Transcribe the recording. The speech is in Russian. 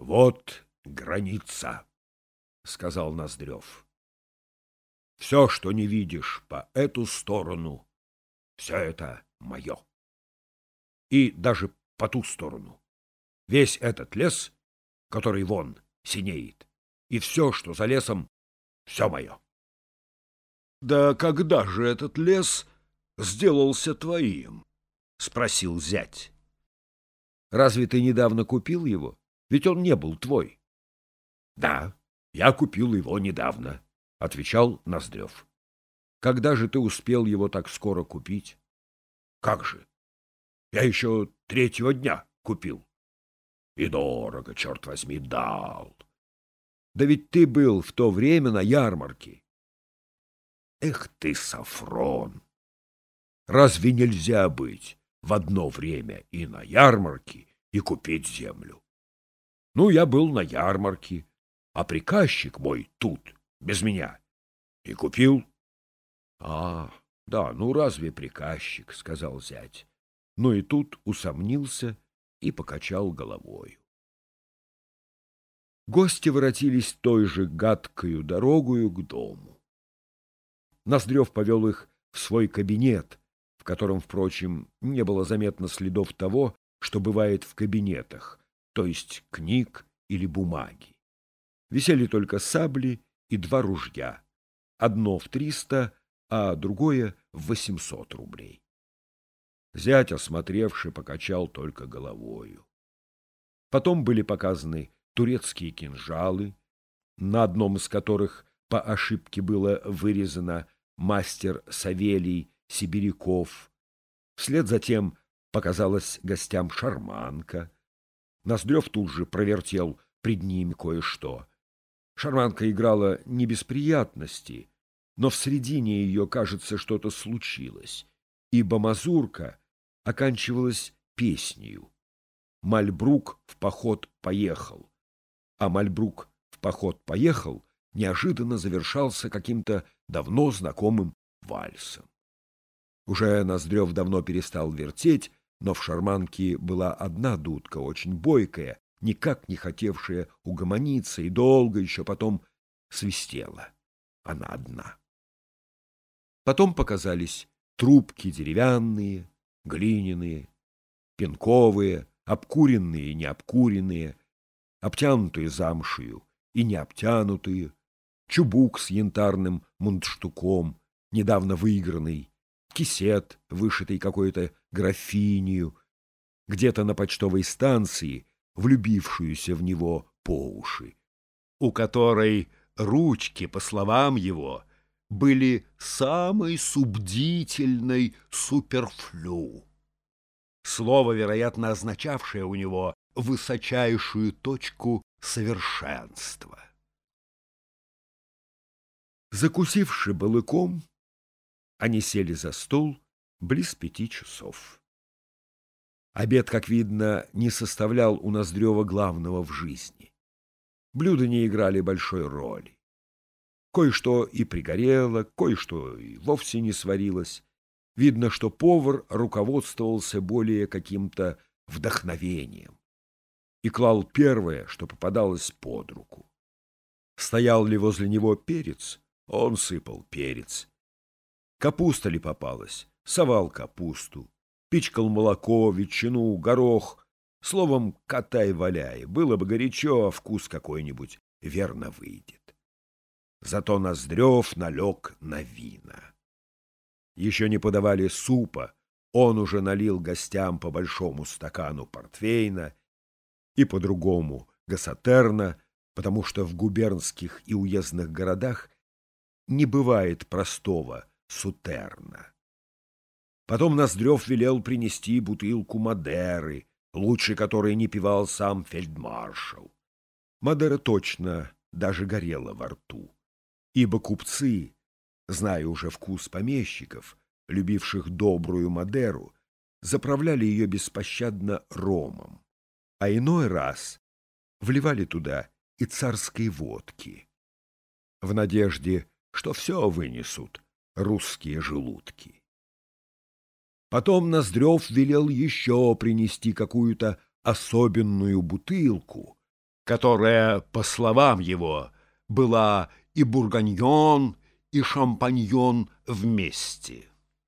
Вот граница, — сказал Ноздрев. Все, что не видишь по эту сторону, все это мое. И даже по ту сторону. Весь этот лес, который вон синеет, и все, что за лесом, все мое. — Да когда же этот лес сделался твоим? — спросил зять. — Разве ты недавно купил его? Ведь он не был твой. — Да, я купил его недавно, — отвечал Ноздрев. — Когда же ты успел его так скоро купить? — Как же? Я еще третьего дня купил. И дорого, черт возьми, дал. Да ведь ты был в то время на ярмарке. Эх ты, Сафрон! Разве нельзя быть в одно время и на ярмарке, и купить землю? Ну, я был на ярмарке, а приказчик мой тут, без меня, и купил. — А, да, ну разве приказчик, — сказал зять. Но и тут усомнился и покачал головою. Гости воротились той же гадкою дорогою к дому. Ноздрев повел их в свой кабинет, в котором, впрочем, не было заметно следов того, что бывает в кабинетах, то есть книг или бумаги. Висели только сабли и два ружья, одно в триста, а другое в восемьсот рублей. Зять, осмотревший, покачал только головою. Потом были показаны турецкие кинжалы, на одном из которых по ошибке было вырезано мастер Савелий Сибиряков. Вслед затем показалась гостям шарманка. Ноздрев тут же провертел пред ними кое-что. Шарманка играла не без приятности, но в середине ее, кажется, что-то случилось, ибо мазурка оканчивалась песнею. Мальбрук в поход поехал, а Мальбрук в поход поехал неожиданно завершался каким-то давно знакомым вальсом. Уже Ноздрев давно перестал вертеть, но в шарманке была одна дудка, очень бойкая, никак не хотевшая угомониться, и долго еще потом свистела. Она одна. Потом показались трубки деревянные, глиняные, пенковые, обкуренные и необкуренные, обтянутые замшью и необтянутые, чубук с янтарным мундштуком, недавно выигранный, кисет, вышитый какой-то графинью, где-то на почтовой станции, влюбившуюся в него по уши, у которой ручки, по словам его, были самой субдительной суперфлю. Слово, вероятно, означавшее у него высочайшую точку совершенства. Закусивши балыком, они сели за стол близ пяти часов. Обед, как видно, не составлял у Ноздрева главного в жизни. Блюда не играли большой роли. Кое-что и пригорело, кое-что и вовсе не сварилось. Видно, что повар руководствовался более каким-то вдохновением и клал первое, что попадалось под руку. Стоял ли возле него перец, он сыпал перец. Капуста ли попалась, совал капусту пичкал молоко, ветчину, горох. Словом, катай-валяй. Было бы горячо, а вкус какой-нибудь верно выйдет. Зато Ноздрев налег на вина. Еще не подавали супа, он уже налил гостям по большому стакану портвейна и по-другому гасатерна, потому что в губернских и уездных городах не бывает простого сутерна. Потом Ноздрев велел принести бутылку Мадеры, лучше которой не пивал сам фельдмаршал. Мадера точно даже горела во рту, ибо купцы, зная уже вкус помещиков, любивших добрую Мадеру, заправляли ее беспощадно ромом, а иной раз вливали туда и царской водки, в надежде, что все вынесут русские желудки. Потом Ноздрев велел еще принести какую-то особенную бутылку, которая, по словам его, была и бурганьон, и шампаньон вместе.